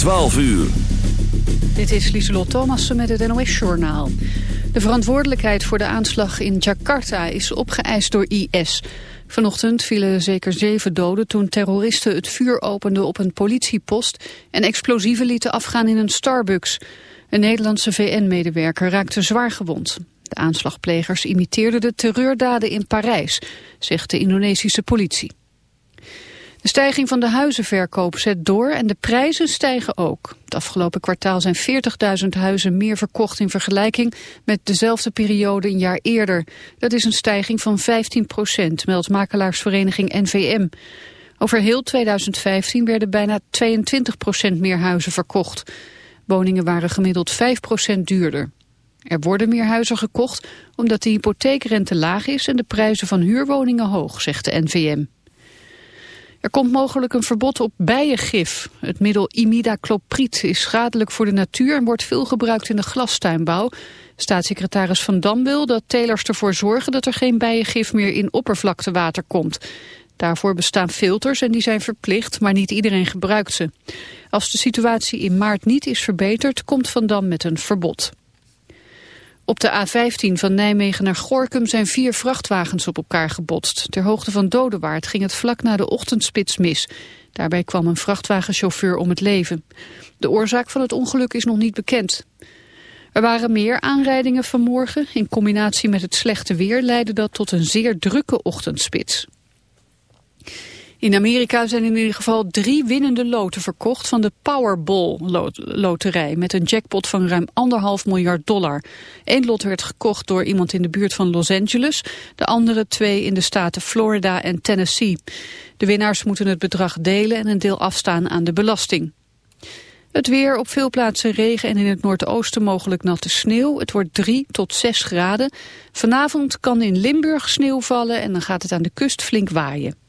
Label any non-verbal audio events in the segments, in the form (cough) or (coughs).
12 uur. Dit is Lieselot Thomassen met het NOS-journaal. De verantwoordelijkheid voor de aanslag in Jakarta is opgeëist door IS. Vanochtend vielen zeker zeven doden toen terroristen het vuur openden op een politiepost... en explosieven lieten afgaan in een Starbucks. Een Nederlandse VN-medewerker raakte zwaar gewond. De aanslagplegers imiteerden de terreurdaden in Parijs, zegt de Indonesische politie. De stijging van de huizenverkoop zet door en de prijzen stijgen ook. Het afgelopen kwartaal zijn 40.000 huizen meer verkocht in vergelijking met dezelfde periode een jaar eerder. Dat is een stijging van 15 procent, meldt makelaarsvereniging NVM. Over heel 2015 werden bijna 22 procent meer huizen verkocht. Woningen waren gemiddeld 5 procent duurder. Er worden meer huizen gekocht omdat de hypotheekrente laag is en de prijzen van huurwoningen hoog, zegt de NVM. Er komt mogelijk een verbod op bijengif. Het middel imidacloprid is schadelijk voor de natuur en wordt veel gebruikt in de glastuinbouw. Staatssecretaris Van Dam wil dat telers ervoor zorgen dat er geen bijengif meer in oppervlaktewater komt. Daarvoor bestaan filters en die zijn verplicht, maar niet iedereen gebruikt ze. Als de situatie in maart niet is verbeterd, komt Van Dam met een verbod. Op de A15 van Nijmegen naar Gorkum zijn vier vrachtwagens op elkaar gebotst. Ter hoogte van Dodewaard ging het vlak na de ochtendspits mis. Daarbij kwam een vrachtwagenchauffeur om het leven. De oorzaak van het ongeluk is nog niet bekend. Er waren meer aanrijdingen vanmorgen. In combinatie met het slechte weer leidde dat tot een zeer drukke ochtendspits. In Amerika zijn in ieder geval drie winnende loten verkocht van de Powerball loterij met een jackpot van ruim anderhalf miljard dollar. Eén lot werd gekocht door iemand in de buurt van Los Angeles, de andere twee in de staten Florida en Tennessee. De winnaars moeten het bedrag delen en een deel afstaan aan de belasting. Het weer op veel plaatsen regen en in het noordoosten mogelijk natte sneeuw. Het wordt 3 tot 6 graden. Vanavond kan in Limburg sneeuw vallen en dan gaat het aan de kust flink waaien.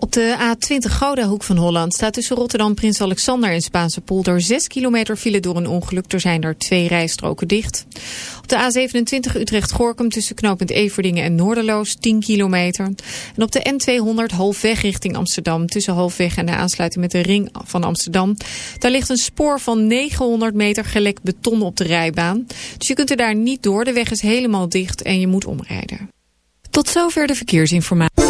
Op de A20 Gouda Hoek van Holland staat tussen Rotterdam Prins Alexander en Spaanse polder 6 kilometer file door een ongeluk. Er zijn er twee rijstroken dicht. Op de A27 Utrecht-Gorkum tussen knooppunt Everdingen en Noorderloos 10 kilometer. En op de N200 halfweg richting Amsterdam tussen halfweg en de aansluiting met de ring van Amsterdam. Daar ligt een spoor van 900 meter gelekt beton op de rijbaan. Dus je kunt er daar niet door. De weg is helemaal dicht en je moet omrijden. Tot zover de verkeersinformatie.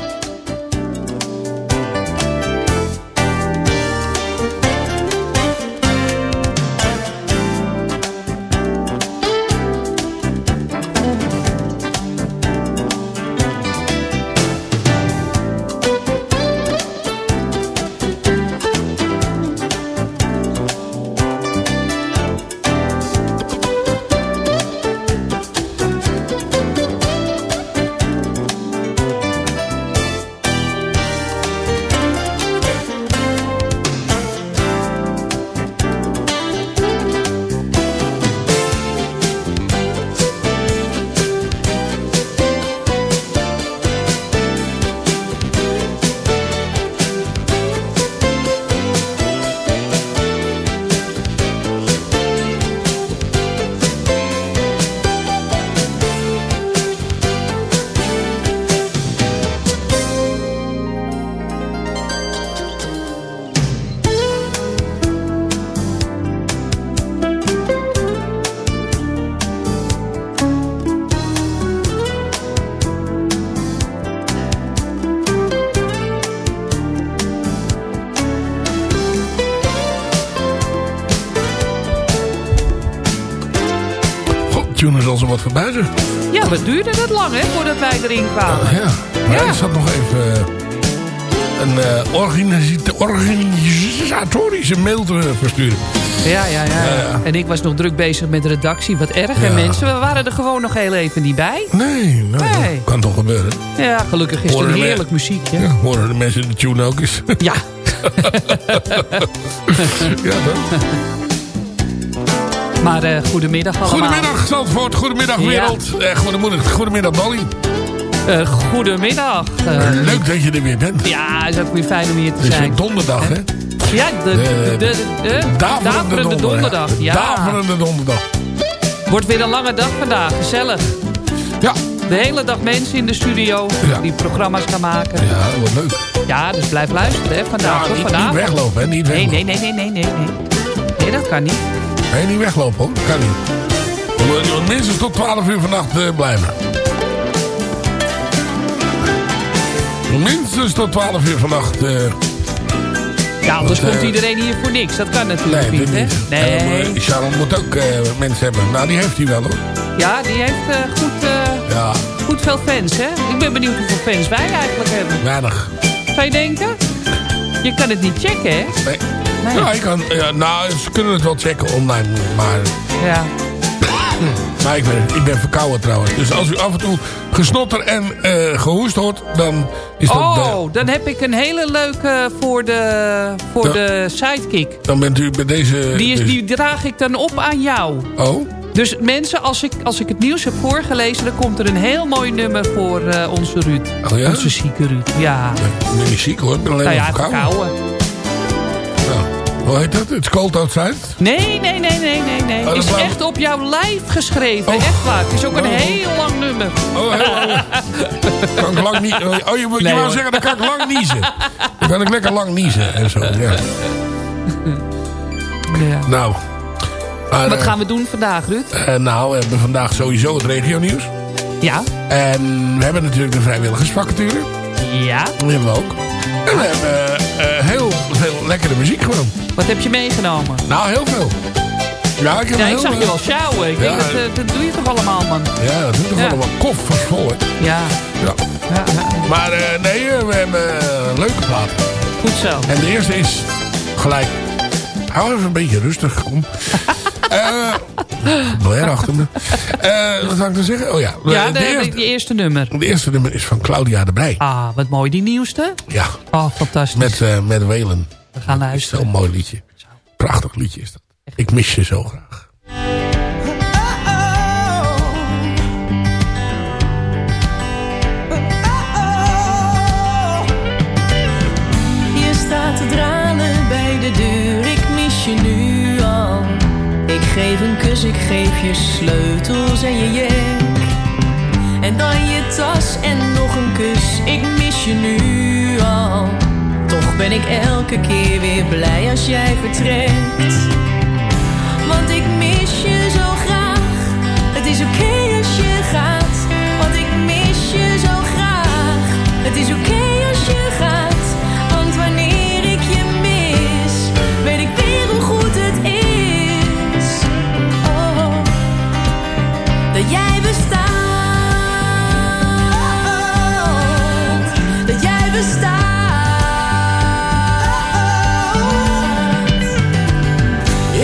Wat. Ja, wat duurde het lang, hè, voordat wij erin kwamen. Ja, maar Ja. ik zat nog even eh, een eh, organisa- organisatorische mail te versturen. Ja, ja, ja, Ja. En ik was nog druk bezig met redactie. Wat erg, hè, Ja. mensen. We waren er gewoon nog heel even niet bij. Nee, nee, Nee. dat kan toch gebeuren. Ja, gelukkig is het een heerlijk muziekje. Ja, horen de mensen de tune ook eens. Ja. (laughs) ja? (laughs) Maar eh, goedemiddag allemaal. Goedemiddag Zandvoort, goedemiddag Ja. wereld. Eh, goedemiddag, goedemiddag Dolly. Eh, goedemiddag. Eh, Leuk dat je er weer bent. ja, het is ook weer fijn om hier te Het is zijn. donderdag, hè? Ja, de, de, de, de, de daverende donderdag. Ja. Daverende donderdag. Wordt weer een lange dag vandaag. Gezellig. Ja, De hele dag mensen in de studio Ja. die programma's gaan maken. ja, wat leuk. Ja, dus blijf luisteren hè, vandaag. Ja, niet, niet vanavond. weglopen, hè? Niet Nee, weglopen. nee, nee, nee, nee, nee, nee. Nee, dat kan niet. Nee, niet weglopen, hoor. Kan niet. Moet, je minstens tot 12 uur vannacht eh, blijven. Minstens tot 12 uur vannacht. eh Ja, anders Want, komt eh, iedereen hier voor niks. Dat kan natuurlijk nee, niet, dit hè? niet. Nee. En, Sharon moet ook eh, mensen hebben. Nou, die heeft hij wel, hoor. Ja, die heeft eh, goed, eh, Ja, goed veel fans, hè? Ik ben benieuwd hoeveel fans wij eigenlijk hebben. weinig. Zou je denken? Je kan het niet checken, hè? Nee. Nee. Ja, ik kan, ja, nou, ze kunnen het wel checken online, maar, Ja. (coughs) maar ik, ben, ik ben verkouden trouwens. Dus als u af en toe gesnotter en eh, gehoest hoort, dan is dat... Oh, dan heb ik een hele leuke voor de, voor Ja. de sidekick. dan bent u bij deze... Die, is, deze- die draag ik dan op aan jou. Oh, Dus mensen, als ik, als ik het nieuws heb voorgelezen... dan komt er een heel mooi nummer voor eh, onze Ruud. Oh ja? Onze zieke Ruud, ja. ik ben niet ziek hoor, ik ben alleen Nou ja, verkouden. Hoe heet dat? It's cold outside? Nee, nee, nee, nee, nee, nee. Oh, is echt op jouw lijf geschreven. Oh. Echt waar. Het is ook een Oh. heel lang nummer. Oh, heel lang. (laughs) kan ik lang niet... Oh, je, moet- je Nee, wou hoor. zeggen, dan kan ik lang niezen. Dan kan ik lekker lang niezen en zo, ja. (laughs) Ja. Nou. maar, Wat eh, gaan we doen vandaag, Ruud? eh, nou, we hebben vandaag sowieso het regionieuws. Ja. En we hebben natuurlijk de vrijwilligersvacature. Ja. Die hebben we ook. En we hebben eh, heel veel lekkere muziek gewoon. Wat heb je meegenomen? Nou, heel veel. Ja, ik heb Ja, ik heel zag je wel sjouwen. Ik Ja, denk, dat, eh, dat doe je toch allemaal, man? Ja, dat doet toch Ja. allemaal koffers vol, hè. Ja. Ja. Maar eh, nee, we hebben eh, leuke platen. Goed zo. En de eerste is gelijk... Hou even een beetje rustig, kom. (laughs) Eh Blair achter me. Eh, wat zou ik nou zeggen? Oh ja, Ja, de, de, eerste, die eerste nummer. de eerste nummer is van Claudia de Brij. Ah, wat mooi. Die nieuwste? Ja, Oh, fantastisch. met, eh met Welen. We gaan luisteren. Zo'n mooi liedje. Prachtig liedje is dat. Ik mis je zo graag. Je sleutels en je jek. En dan je tas en nog een kus, ik mis je nu al. Toch ben ik elke keer weer blij als jij vertrekt. Want ik mis je zo graag. Het is oké als je gaat, want ik mis je zo graag. Het is oké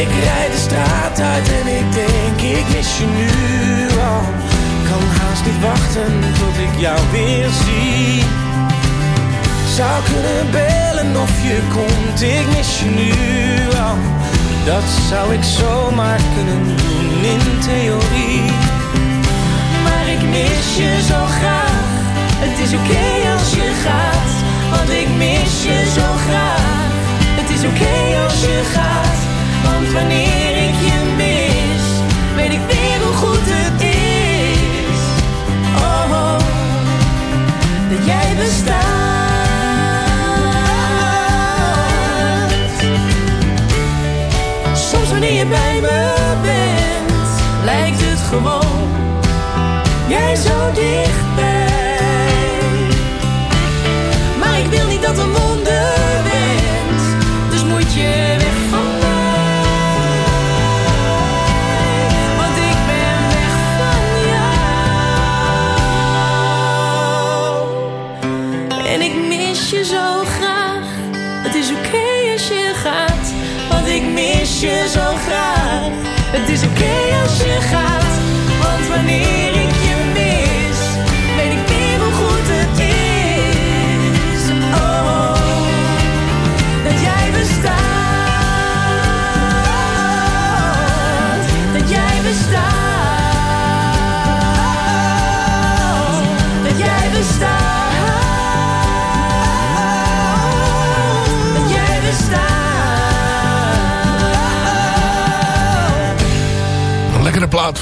Ik rijd de straat uit en ik denk, ik mis je nu al. Kan haast niet wachten tot ik jou weer zie. Zou kunnen bellen of je komt, ik mis je nu al. Dat zou ik zomaar kunnen doen in theorie. Maar ik mis je zo graag. Het is oké als je gaat, want ik mis je zo graag. Het is oké als je gaat, want wanneer ik je mis, weet ik weer hoe goed het is. Oh, oh, dat jij bestaat. Soms wanneer je bij me bent, lijkt het gewoon jij zo dichtbij.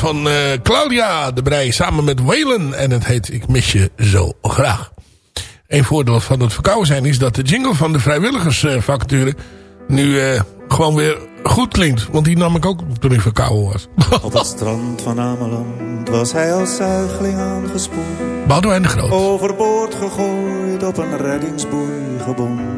Van eh, Claudia de Brij samen met Waylon. En het heet Ik mis je zo graag. Een voordeel van het verkouden zijn is dat de jingle van de vrijwilligersvacature nu eh, gewoon weer goed klinkt. Want die nam ik ook toen ik verkouden was. (laughs) Op het strand van Ameland was hij als zuigeling aangespoeld. Boudewijn de Groot. Overboord gegooid, op een reddingsboei gebonden.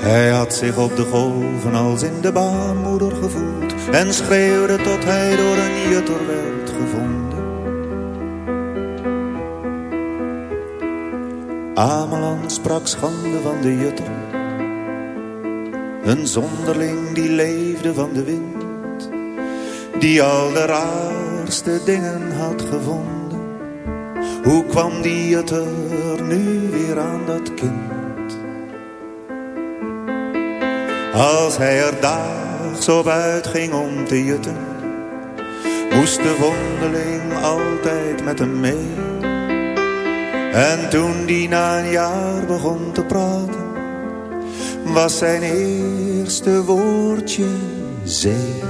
Hij had zich op de golven als in de baarmoeder gevoeld. En schreeuwde tot hij door een jutter werd gevonden. Ameland sprak schande van de jutter. Een zonderling die leefde van de wind. Die al de raarste dingen had gevonden. Hoe kwam die jutter nu weer aan dat kind? Als hij er daags op uitging om te jutten. Moest de vondeling altijd met hem mee. En toen die na een jaar begon te praten, was zijn eerste woordje zee.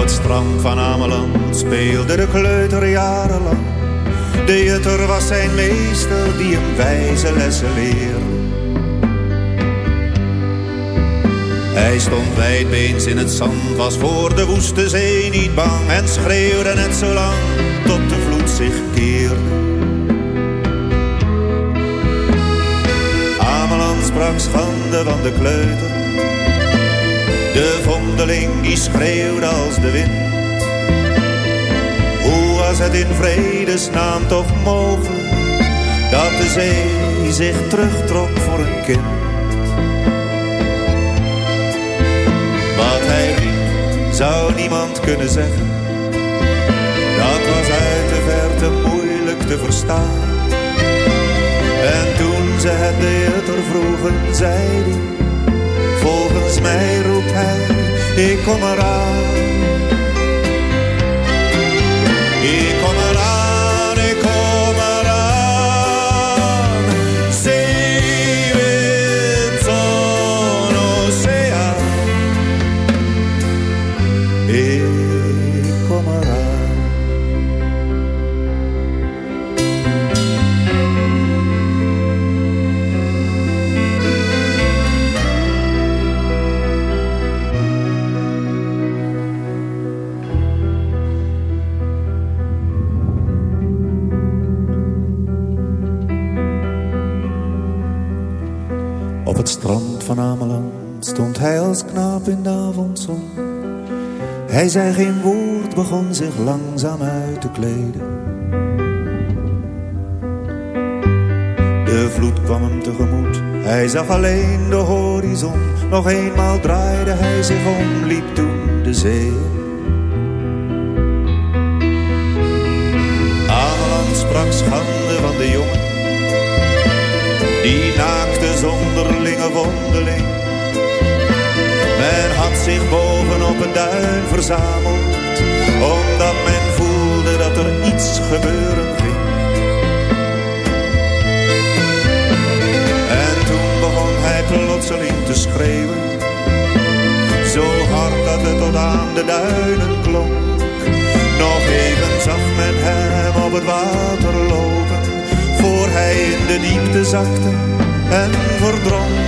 Het strand van Ameland speelde de kleuter jarenlang. De jutter was zijn meester die hem wijze lessen leerde. Hij stond wijdbeens in het zand, was voor de woeste zee niet bang en schreeuwde net zo lang tot de vloed zich keerde. Ameland sprak schande van de kleuter, de vondeling die schreeuwde als de wind. Hoe was het in vredesnaam toch mogelijk dat de zee zich terugtrok voor een kind? Wat hij riep, zou niemand kunnen zeggen. Dat was uit de verte moeilijk te verstaan. En toen ze het de jutter vroegen, zei hij... Volgens mij roept hij, ik kom. Van Ameland stond hij als knaap in de avondzon. Hij zei geen woord, begon zich langzaam uit te kleden. De vloed kwam hem tegemoet, hij zag alleen de horizon. Nog eenmaal draaide hij zich om, liep toen de zee. Ameland sprak schande van de jongen die naakte zonderlinge vondeling. Men had zich boven op een duin verzameld, omdat men voelde dat er iets gebeuren ging. En toen begon hij plotseling te schreeuwen, zo hard dat het tot aan de duinen klonk. Nog even zag men hem op het water lopen, hij in de diepte zakte en verdronk.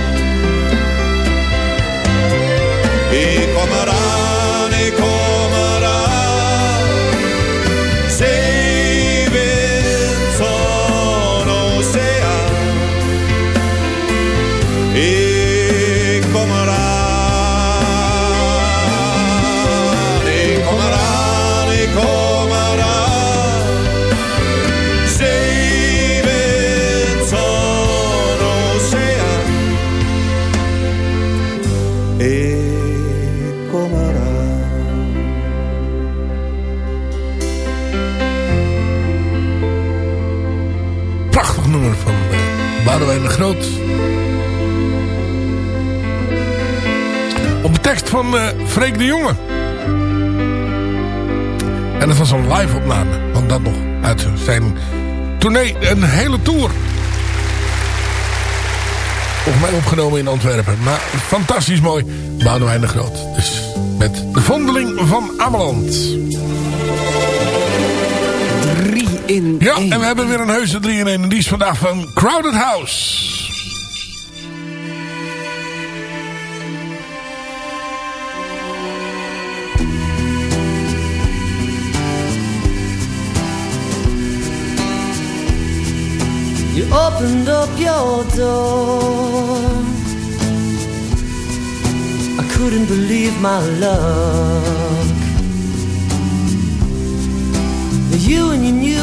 Boudewijn de Groot. Op de tekst van uh, Freek de Jonge. En het was een live opname van dat nog. Uit zijn tournee, een hele tour. Volgens mij opgenomen in Antwerpen. Maar fantastisch mooi. Boudewijn de Groot. Dus met de vondeling van Ameland. In Ja, één. en we hebben weer een heuse 3 in 1. En die is vandaag van Crowded House. You opened up your door. I couldn't believe my luck. You in your new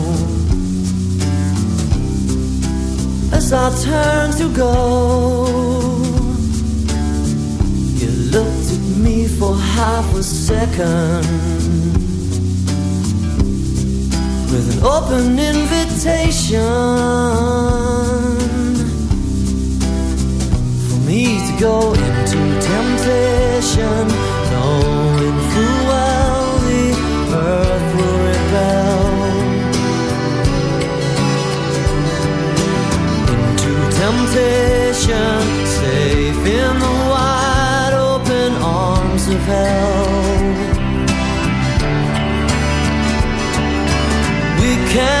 I turn to go, you looked at me for half a second with an open invitation for me to go into temptation, knowing full temptation, safe in the wide open arms of hell. we can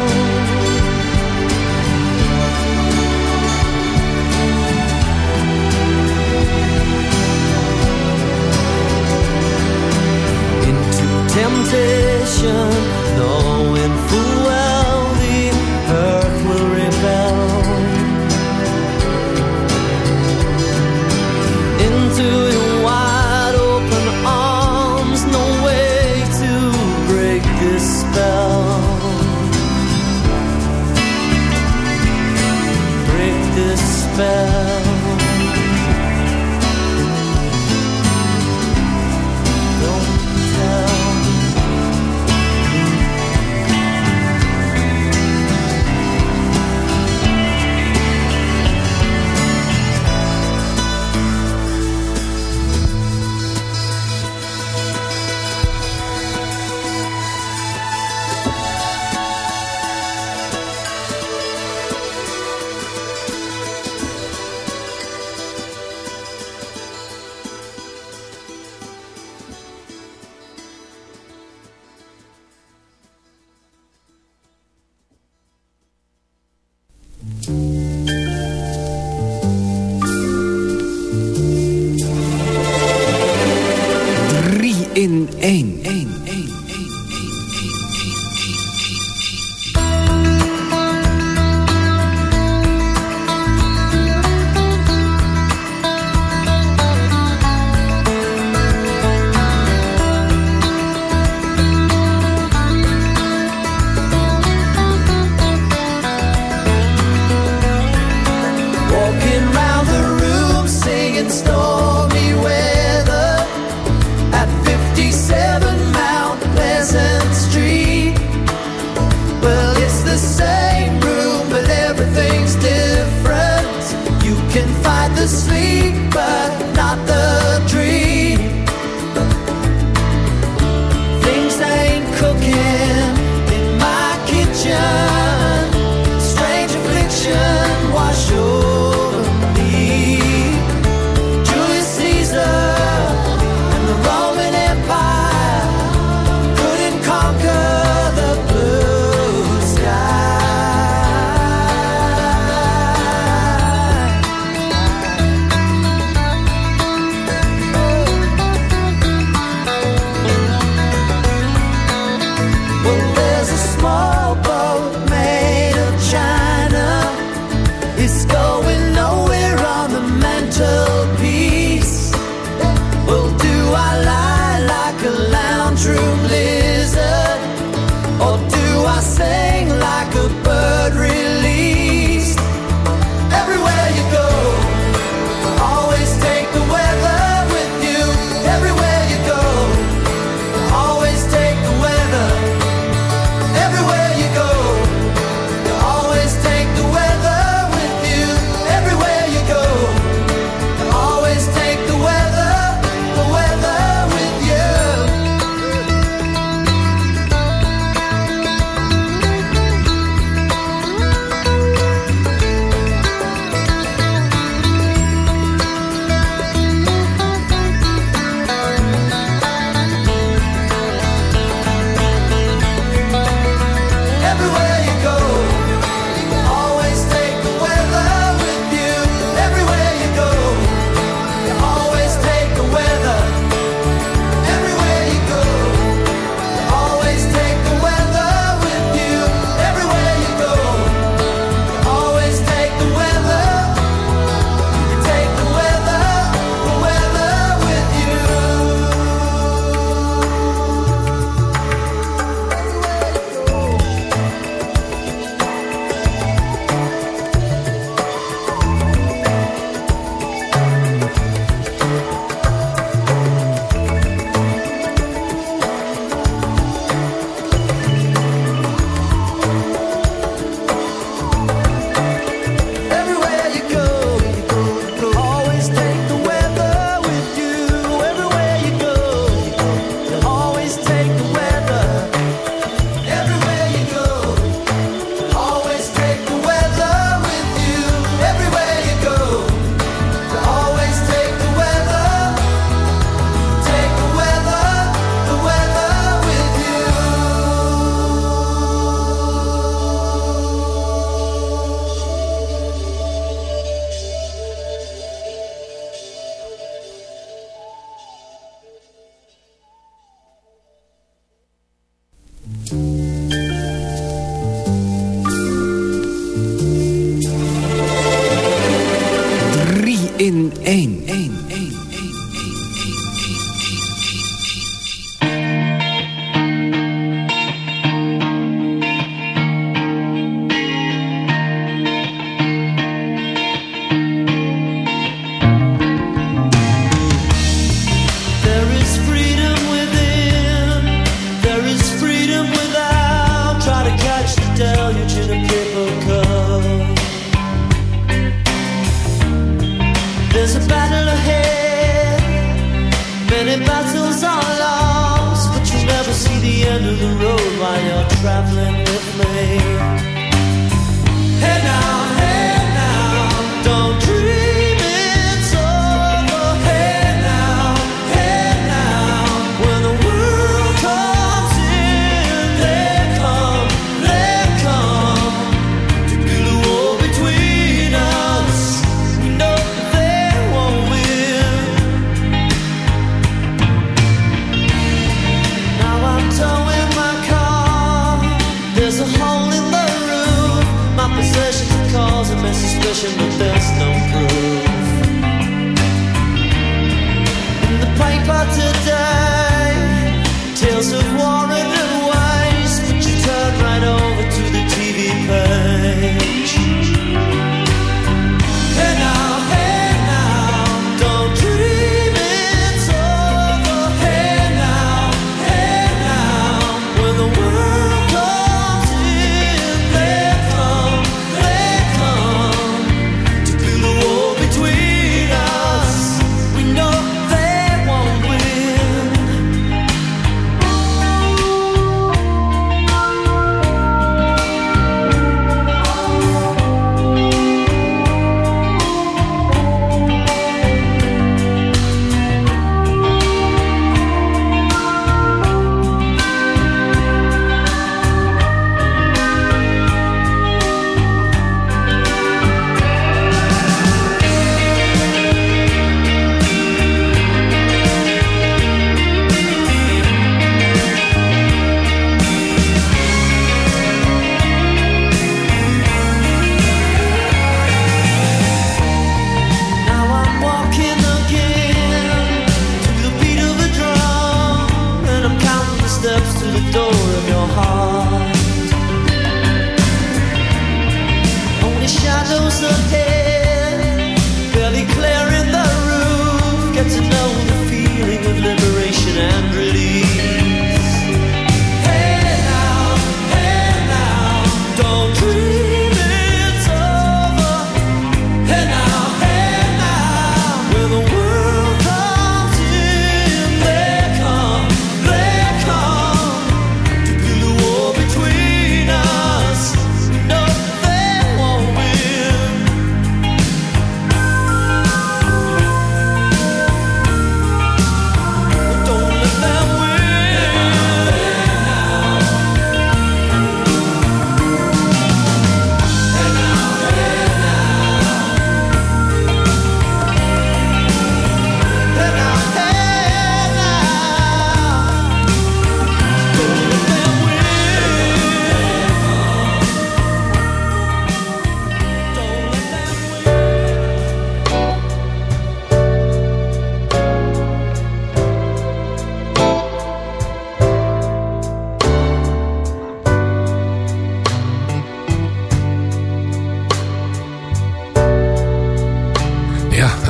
Into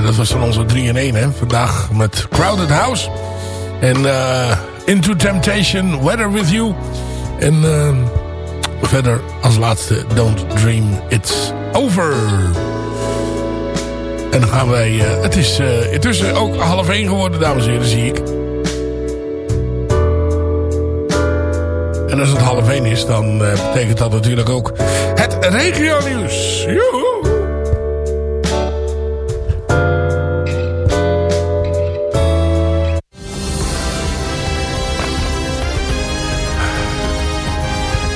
dat was van onze 3 in 1 hè. Vandaag met Crowded House. En uh, Into Temptation, Weather With You. En uh, verder als laatste Don't Dream It's Over. En dan gaan wij... Uh, het is intussen ook half 1 geworden, dames en heren, zie ik. En als het half 1 is, dan betekent dat natuurlijk ook het regio nieuws. Joehoe!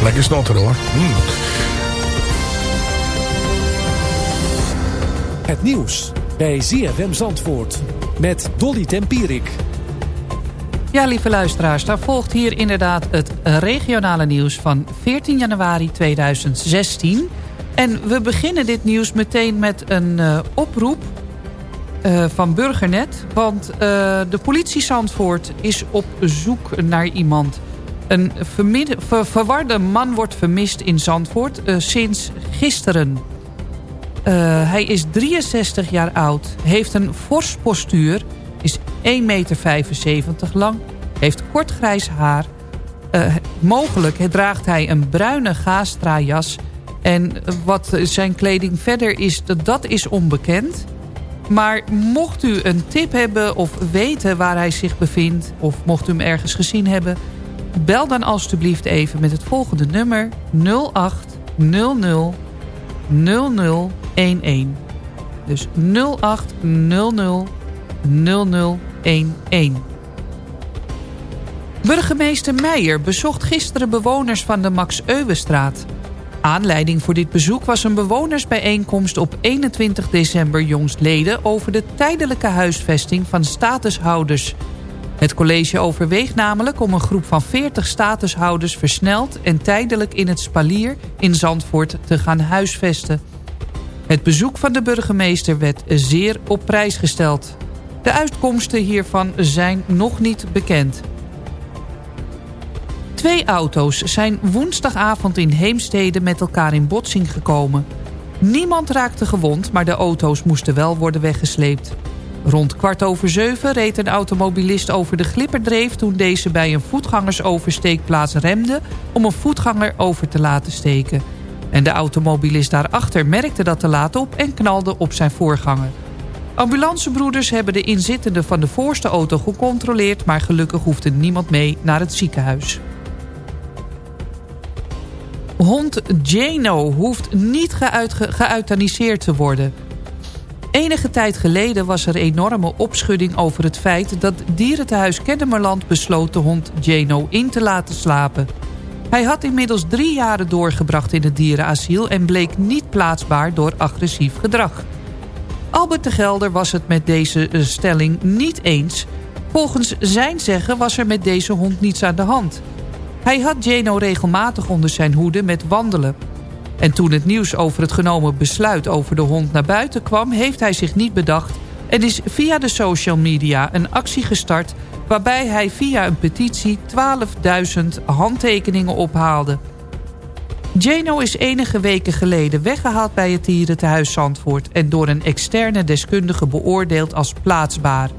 Lekker snotter hoor. Mm. Het nieuws bij ZFM Zandvoort met Dolly Tempierik. Ja, lieve luisteraars, daar volgt hier inderdaad het regionale nieuws van 14 januari 2016. En we beginnen dit nieuws meteen met een uh, oproep uh, van Burgernet. Want uh, de politie Zandvoort is op zoek naar iemand een ver verwarde man wordt vermist in Zandvoort uh, sinds gisteren. Uh, hij is 63 jaar oud, heeft een fors postuur, is 1,75 meter lang, heeft kort grijs haar. Uh, mogelijk draagt hij een bruine gaastra-jas. En wat zijn kleding verder is, dat is onbekend. Maar mocht u een tip hebben of weten waar hij zich bevindt... of mocht u hem ergens gezien hebben Bel dan alstublieft even met het volgende nummer 0800 0011. Dus 0800 0011. Burgemeester Meijer bezocht gisteren bewoners van de Max Euwestraat. Aanleiding voor dit bezoek was een bewonersbijeenkomst op 21 december jongstleden... over de tijdelijke huisvesting van statushouders het college overweegt namelijk om een groep van 40 statushouders versneld en tijdelijk in het Spalier in Zandvoort te gaan huisvesten. Het bezoek van de burgemeester werd zeer op prijs gesteld. De uitkomsten hiervan zijn nog niet bekend. Twee auto's zijn woensdagavond in Heemstede met elkaar in botsing gekomen. Niemand raakte gewond, maar de auto's moesten wel worden weggesleept. Rond kwart over zeven reed een automobilist over de glipperdreef... toen deze bij een voetgangersoversteekplaats remde... om een voetganger over te laten steken. En de automobilist daarachter merkte dat te laat op... en knalde op zijn voorganger. Ambulancebroeders hebben de inzittenden van de voorste auto gecontroleerd... maar gelukkig hoefde niemand mee naar het ziekenhuis. Hond Jano hoeft niet geëuthaniseerd te worden... Enige tijd geleden was er enorme opschudding over het feit... dat dierentehuis Kennemerland besloot de hond Jano in te laten slapen. Hij had inmiddels drie jaren doorgebracht in het dierenasiel... en bleek niet plaatsbaar door agressief gedrag. Albert de Gelder was het met deze eh, stelling niet eens. Volgens zijn zeggen was er met deze hond niets aan de hand. Hij had Jano regelmatig onder zijn hoede met wandelen... En toen het nieuws over het genomen besluit over de hond naar buiten kwam... heeft hij zich niet bedacht en is via de social media een actie gestart... waarbij hij via een petitie 12.000 handtekeningen ophaalde. Jano is enige weken geleden weggehaald bij het dierentehuis Zandvoort... en door een externe deskundige beoordeeld als plaatsbaar.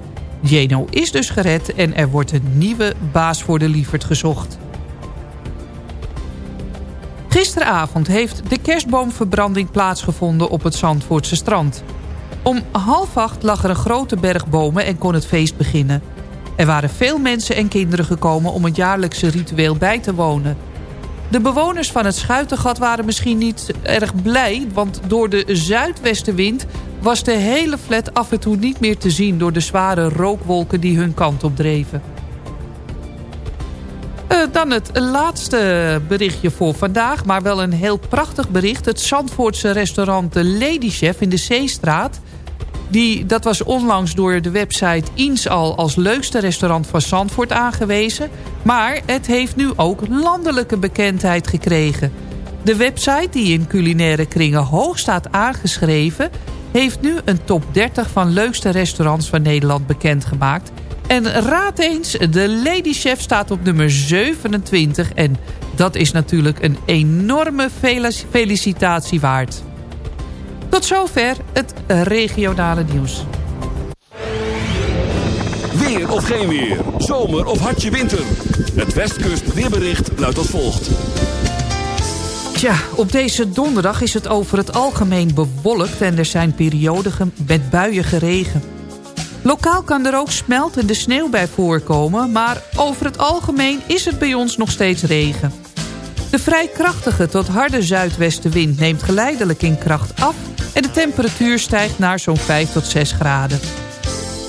Jeno is dus gered en er wordt een nieuwe baas voor de lieverd gezocht. Gisteravond heeft de kerstboomverbranding plaatsgevonden op het Zandvoortse strand. Om half acht lag er een grote berg bomen en kon het feest beginnen. Er waren veel mensen en kinderen gekomen om het jaarlijkse ritueel bij te wonen. De bewoners van het Schuitengat waren misschien niet erg blij... want door de zuidwestenwind was de hele flat af en toe niet meer te zien... door de zware rookwolken die hun kant op dreven. Uh, dan het laatste berichtje voor vandaag, maar wel een heel prachtig bericht. Het Zandvoortse restaurant De Lady Chef in de Zeestraat. Die, dat was onlangs door de website Eens al als leukste restaurant van Zandvoort aangewezen. Maar het heeft nu ook landelijke bekendheid gekregen. De website, die in culinaire kringen hoog staat aangeschreven... heeft nu een top 30 van leukste restaurants van Nederland bekendgemaakt... En raad eens, de Lady Chef staat op nummer 27. En dat is natuurlijk een enorme felicitatie waard. Tot zover het regionale nieuws. Weer of geen weer. Zomer of hartje winter. Het Westkust weerbericht luidt als volgt. Tja, op deze donderdag is het over het algemeen bewolkt... en er zijn perioden met buien geregen. Lokaal kan er ook smeltende sneeuw bij voorkomen... maar over het algemeen is het bij ons nog steeds regen. De vrij krachtige tot harde zuidwestenwind neemt geleidelijk in kracht af... en de temperatuur stijgt naar zo'n 5 tot 6 graden.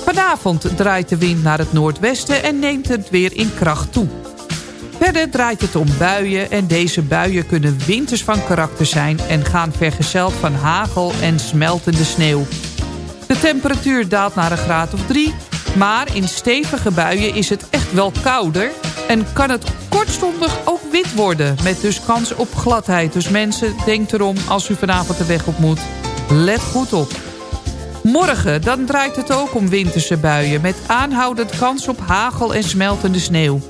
Vanavond draait de wind naar het noordwesten en neemt het weer in kracht toe. Verder draait het om buien en deze buien kunnen winters van karakter zijn... en gaan vergezeld van hagel en smeltende sneeuw. De temperatuur daalt naar een graad of drie... maar in stevige buien is het echt wel kouder... en kan het kortstondig ook wit worden... met dus kans op gladheid. Dus mensen, denk erom als u vanavond de weg op moet. Let goed op. Morgen, dan draait het ook om winterse buien... met aanhoudend kans op hagel en smeltende sneeuw.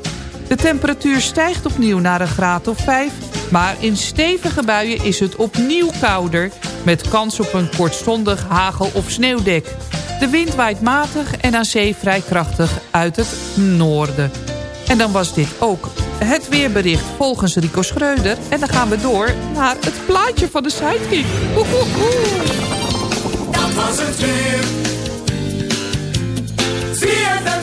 De temperatuur stijgt opnieuw naar een graad of 5... maar in stevige buien is het opnieuw kouder... met kans op een kortstondig hagel- of sneeuwdek. De wind waait matig en aan zee vrij krachtig uit het noorden. En dan was dit ook het weerbericht volgens Rico Schreuder. En dan gaan we door naar het plaatje van de sidekick. Dat was het weer. Zie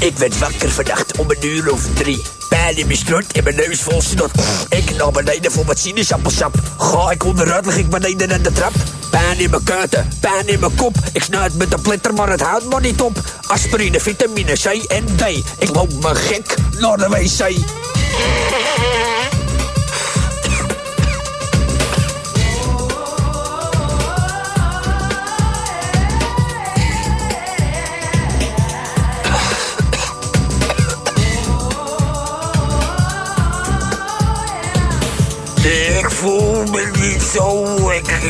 Ik werd wakker vannacht om een uur of drie. Pijn in mijn strot en mijn neus vol snot. Ik naar beneden voor wat sinaasappelsap. Ga ik onderuit, lig ik beneden aan de trap. Pijn in mijn kuiten, pijn in mijn kop. Ik snuit met de pletter, maar het houdt maar niet op. Aspirine, vitamine C en D. Ik loop me gek naar de wc. Zo lekker.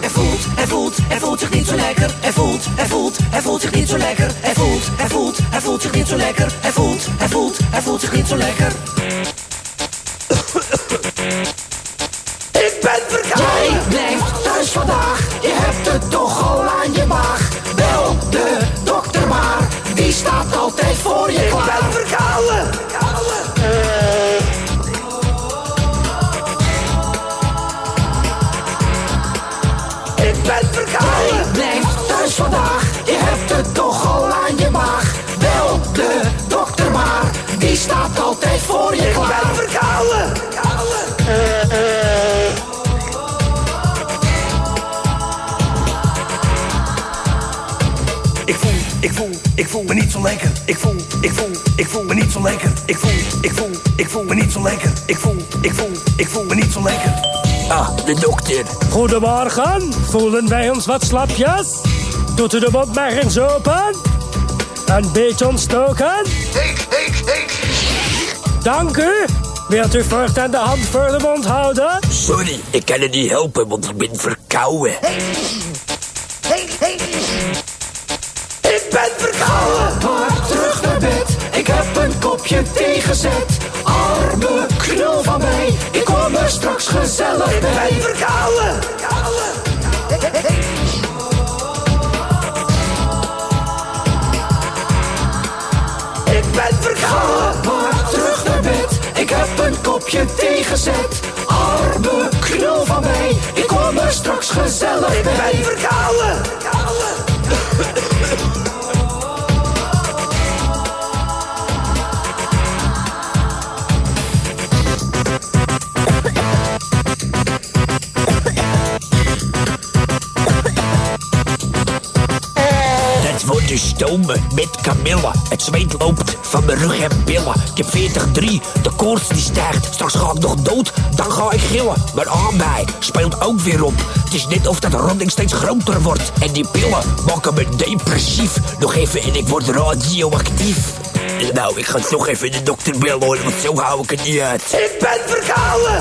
Hij voelt, hij voelt, hij voelt zich niet zo lekker. Hij voelt, hij voelt, hij voelt zich niet zo lekker. Hij voelt, hij voelt, hij voelt zich niet zo lekker. Hij voelt, hij voelt, hij voelt zich niet zo lekker. Niet zo lekker. Ik voel, ik voel, ik voel me niet zo lekker. Ik voel, ik voel, ik voel me niet zo lekker. Ik voel, ik voel, ik voel me niet zo lekker. Ah, de dokter. Goedemorgen, voelen wij ons wat slapjes? Doet u de mond maar eens open? Een beetje ontstoken? Dank u. Wilt u voortaan de hand voor de mond houden? Sorry, ik kan het niet helpen, want ik ben verkouden. Hey. Ik heb een kopje thee gezet. Arme knul van mij, ik kom er straks gezellig Ik ben bij. hey. Ik ben verkouden. Maar terug naar bed, ik heb een kopje thee gezet. Arme knul van mij, ik kom er straks gezellig Ik bij. ben verkouden. Zomer met kamille. Het zweet loopt van mijn rug en billen. Ik heb 40-3, de koorts die stijgt. Straks ga ik nog dood, dan ga ik gillen. Maar aanbij speelt ook weer op. Het is net of dat ronding steeds groter wordt. En die pillen maken me depressief. Nog even en ik word radioactief. Nou, ik ga toch even de dokter bellen hoor, want zo hou ik het niet uit. Ik ben verkouden!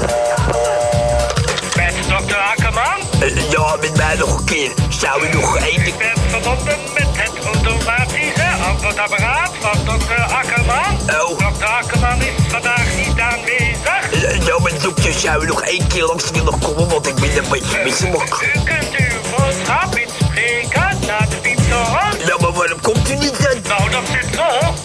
Met dokter Akkerman? Eh, Ja, met mij nog een keer. Zou u nog één... Ik ben verbonden met automatische antwoordapparaat van dokter Akkerman. Oh. Dokter Akkerman is vandaag niet aanwezig. Eh, Ja, mijn dokter zou nog één keer langs willen komen, want ik ben een beetje misselijk. U kunt uw boodschap inspreken naar de pieptoren. Nou, maar waarom komt u niet dan? Nou, dat zit zo.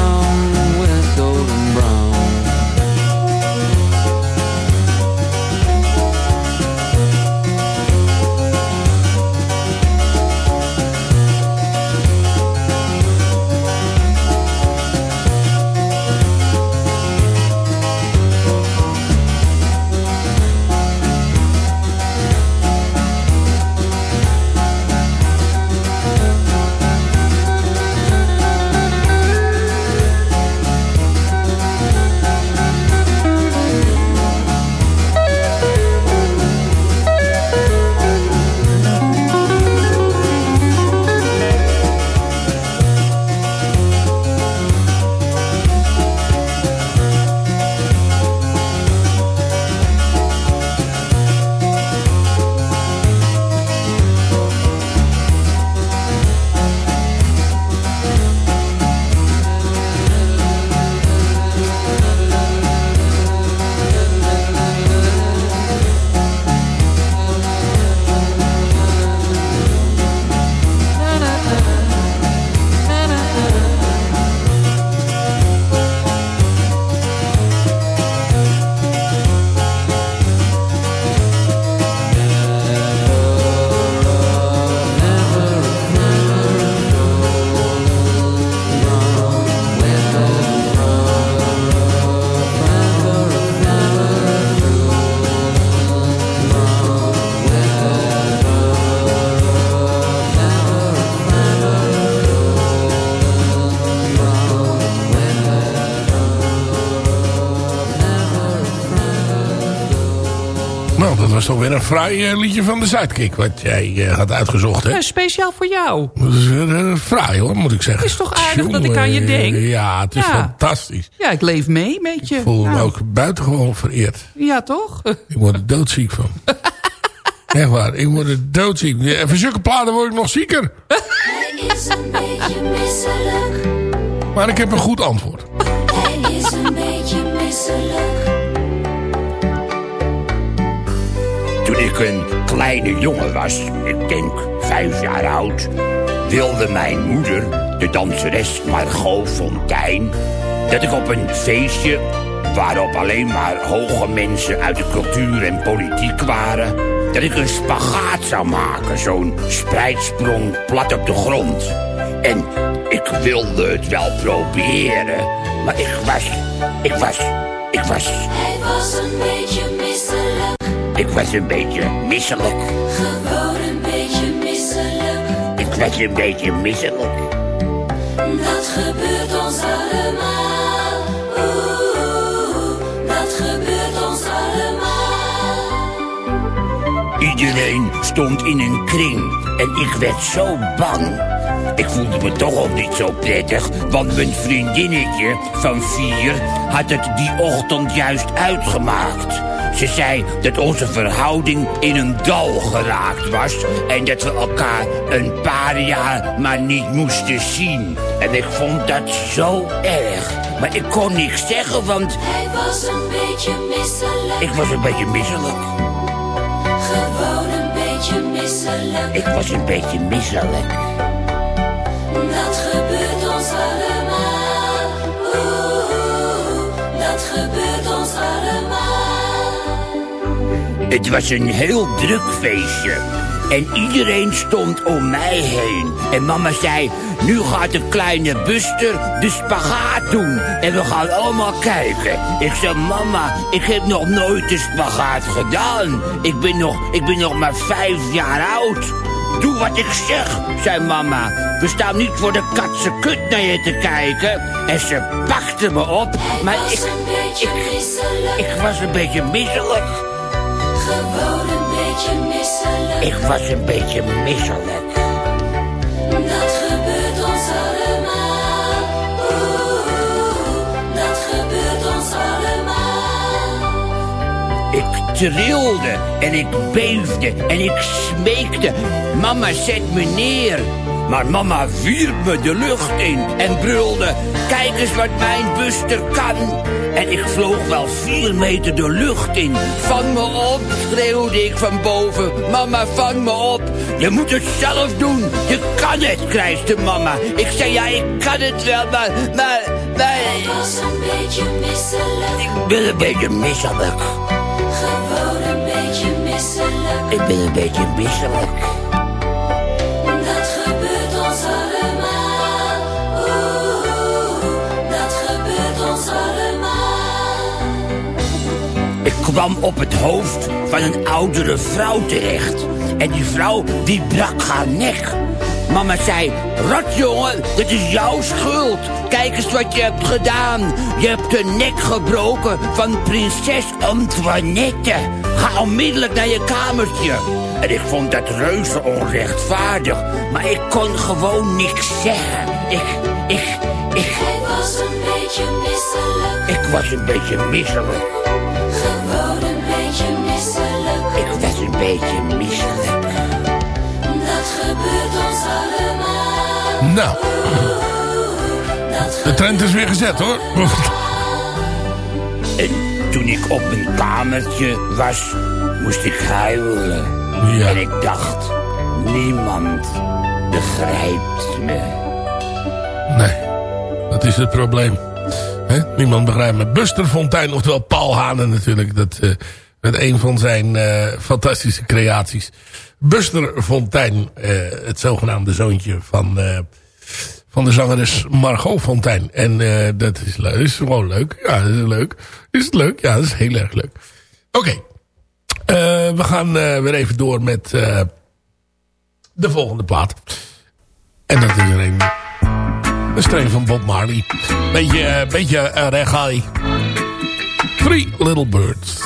was toch weer een fraai eh, liedje van de Sidekick. Wat jij eh, had uitgezocht, hè? Ja, speciaal voor jou. Dat is eh, fraai, hoor, moet ik zeggen. Het is toch aardig dat ik aan je denk? Ja, het is Ja. fantastisch. Ja, ik leef mee met je. Ik voel me Nou, ook buitengewoon vereerd. Ja, toch? Ik word er doodziek van. (laughs) Echt waar, ik word er doodziek. Ja, Van zulke platen word ik nog zieker. Hij is een beetje misselijk. Maar ik heb een goed antwoord. Ik een kleine jongen was, ik denk vijf jaar oud, wilde mijn moeder, de danseres Margot Fontein, dat ik op een feestje waarop alleen maar hoge mensen uit de cultuur en politiek waren, dat ik een spagaat zou maken. Zo'n spreidsprong plat op de grond. En ik wilde het wel proberen. Maar ik was, ik was, ik was... Hij was een beetje Ik was een beetje misselijk. gewoon een beetje misselijk. Ik was een beetje misselijk. Dat gebeurt ons allemaal. Oeh, dat gebeurt ons allemaal. Iedereen stond in een kring en ik werd zo bang. Ik voelde me toch ook niet zo prettig, want mijn vriendinnetje van vier had het die ochtend juist uitgemaakt. Ze zei dat onze verhouding in een dal geraakt was en dat we elkaar een paar jaar maar niet moesten zien. En ik vond dat zo erg. Maar ik kon niks zeggen, want Hij was een beetje misselijk, ik was een beetje misselijk. gewoon een beetje misselijk. Ik was een beetje misselijk. Dat gebeurt ons allemaal. Oeh, dat gebeurt ons allemaal. Het was een heel druk feestje. En iedereen stond om mij heen. En mama zei, nu gaat de kleine Buster de spagaat doen. En we gaan allemaal kijken. Ik zei, mama, ik heb nog nooit de spagaat gedaan. Ik ben nog, ik ben nog maar vijf jaar oud. Doe wat ik zeg, zei mama. We staan niet voor de katse kut naar je te kijken. En ze pakte me op. Maar was ik, een beetje misselijk, ik was een beetje misselijk. Gewoon een beetje misselijk. Ik was een beetje misselijk. Dat gebeurt ons allemaal. Oeh, dat gebeurt ons allemaal. Ik trilde en ik beefde en ik smeekte. Mama, zet me neer. Maar mama wierp me de lucht in en brulde... Kijk eens wat mijn buster kan. En ik vloog wel vier meter de lucht in. Vang me op, schreeuwde ik van boven. Mama, vang me op. Je moet het zelf doen. Je kan het, krijste mama. Ik zei, ja, ik kan het wel, maar... maar, maar... Hij was een beetje misselijk, Ik ben een beetje misselijk. gewoon een beetje misselijk. Ik ben een beetje misselijk. Ik kwam op het hoofd van een oudere vrouw terecht. En die vrouw die brak haar nek. Mama zei, rotjongen, dit is jouw schuld. Kijk eens wat je hebt gedaan. Je hebt de nek gebroken van prinses Antoinette. Ga onmiddellijk naar je kamertje. En ik vond dat reuze onrechtvaardig. Maar ik kon gewoon niks zeggen. Ik, ik, ik, Hij was een beetje misselijk, ik was een beetje misselijk. Gewoon een beetje misselijk. Dat gebeurt ons allemaal. Nou, de trend is weer gezet hoor. En toen ik op mijn kamertje was, moest ik huilen. Ja. En ik dacht, niemand begrijpt me. Nee, dat is het probleem. Hè? Niemand begrijpt me. Buster Fontijn, oftewel Paul Hanen natuurlijk. Dat eh met een van zijn eh, fantastische creaties. Buster Fontijn, eh, het zogenaamde zoontje van, eh, van de zangeres Margot Fontijn. En dat is, is gewoon leuk. Ja, dat is leuk. Is het leuk? Ja, dat is heel erg leuk. Oké. We gaan weer even door met de volgende plaat. En dat is er een... Een stream van Bob Marley. Beetje, beetje uh, reggae. Three Little Birds.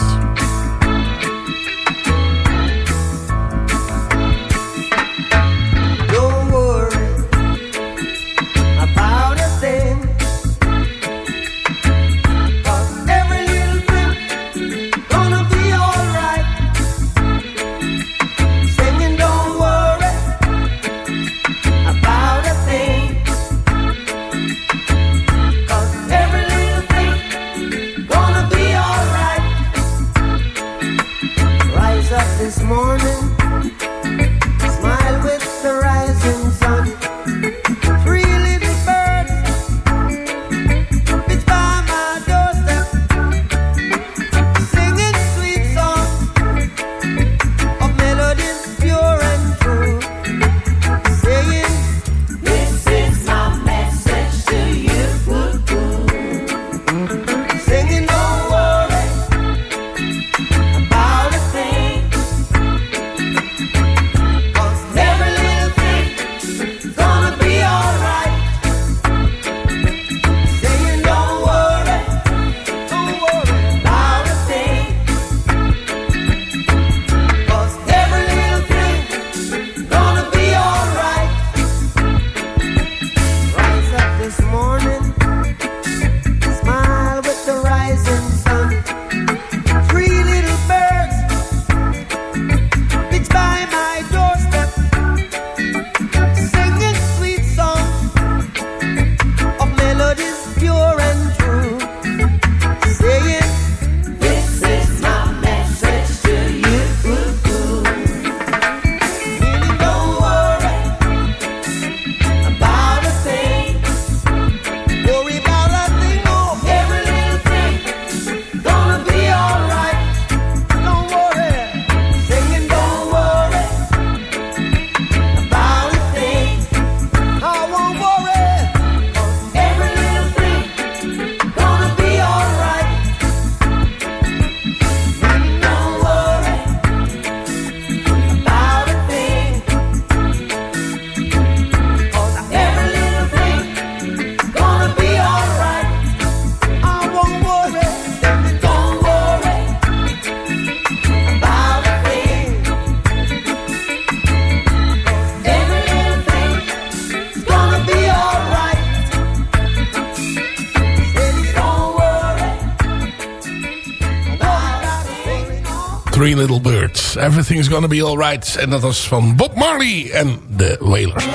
Everything's Gonna Be Alright. En dat was van Bob Marley en de Wailers.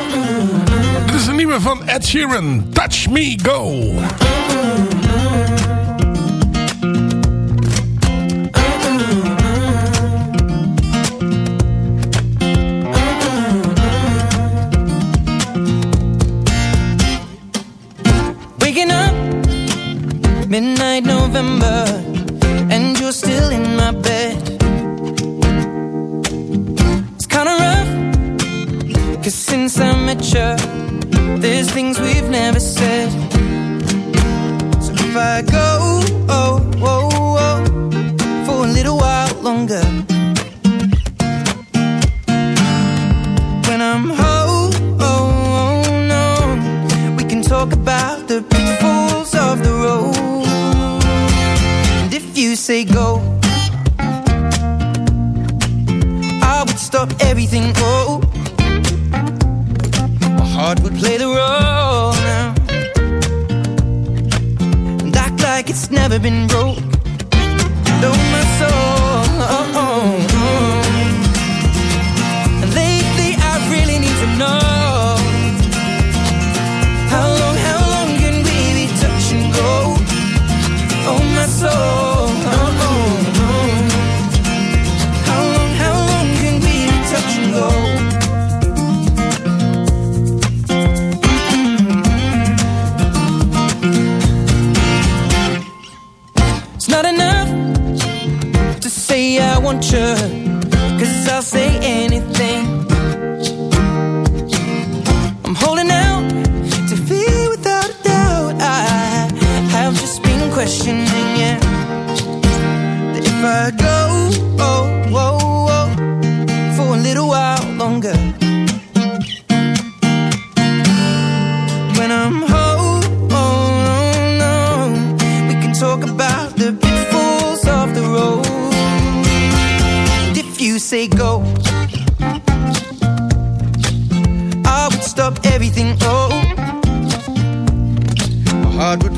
Dit is een nieuwe van Ed Sheeran, Touch Me Go. say go. I would stop everything, oh. My heart would play the role now. And act like it's never been broke. culture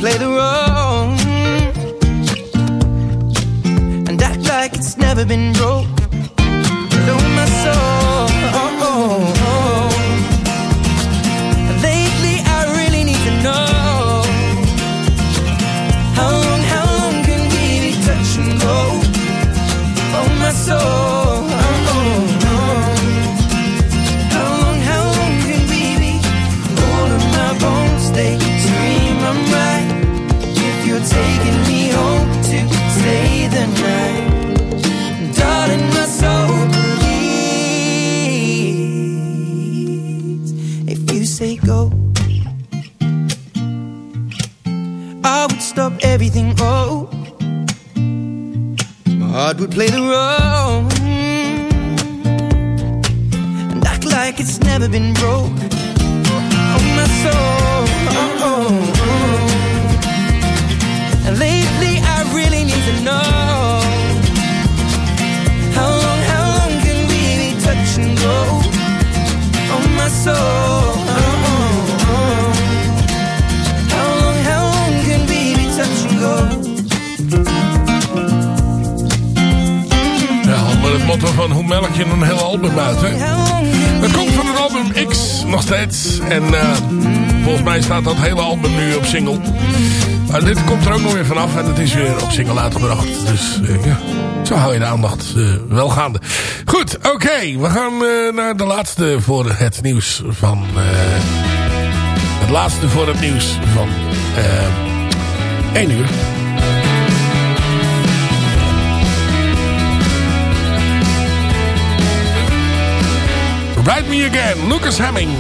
play the role. And act like it's never been broke. Dit komt er ook nog weer vanaf. En het is weer op single gebracht. Dus eh, ja, zo hou je de aandacht uh, wel gaande. Goed, oké. We gaan eh, naar de laatste voor het nieuws van... het laatste voor het nieuws van 1 uur. Write Me Again, Lucas Hemming.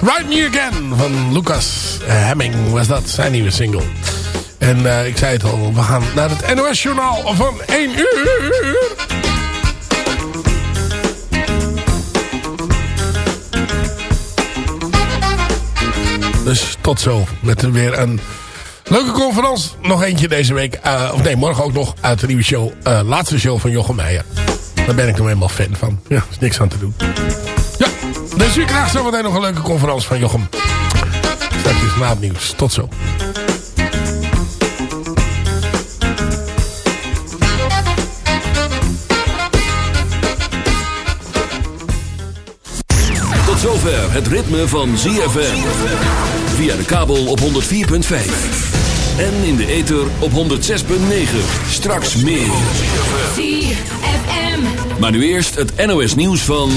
Write Me Again van Lucas Hemming was dat. Zijn nieuwe single. En eh, ik zei het al, we gaan naar het NOS Journaal van 1 uur. Dus tot zo. Met weer een leuke conferentie. Nog eentje deze week. eh, of nee, morgen ook nog uit de nieuwe show. eh, laatste show van Jochem Meijer. Daar ben ik nog helemaal fan van. Ja, is niks aan te doen. Dus u krijgt zometeen nog een leuke conferentie van Jochem. Straks is na het nieuws. Tot zo. Tot zover het ritme van ZFM. Via de kabel op 104.5. En in de ether op 106.9. Straks meer. ZFM. Maar nu eerst het NOS nieuws van...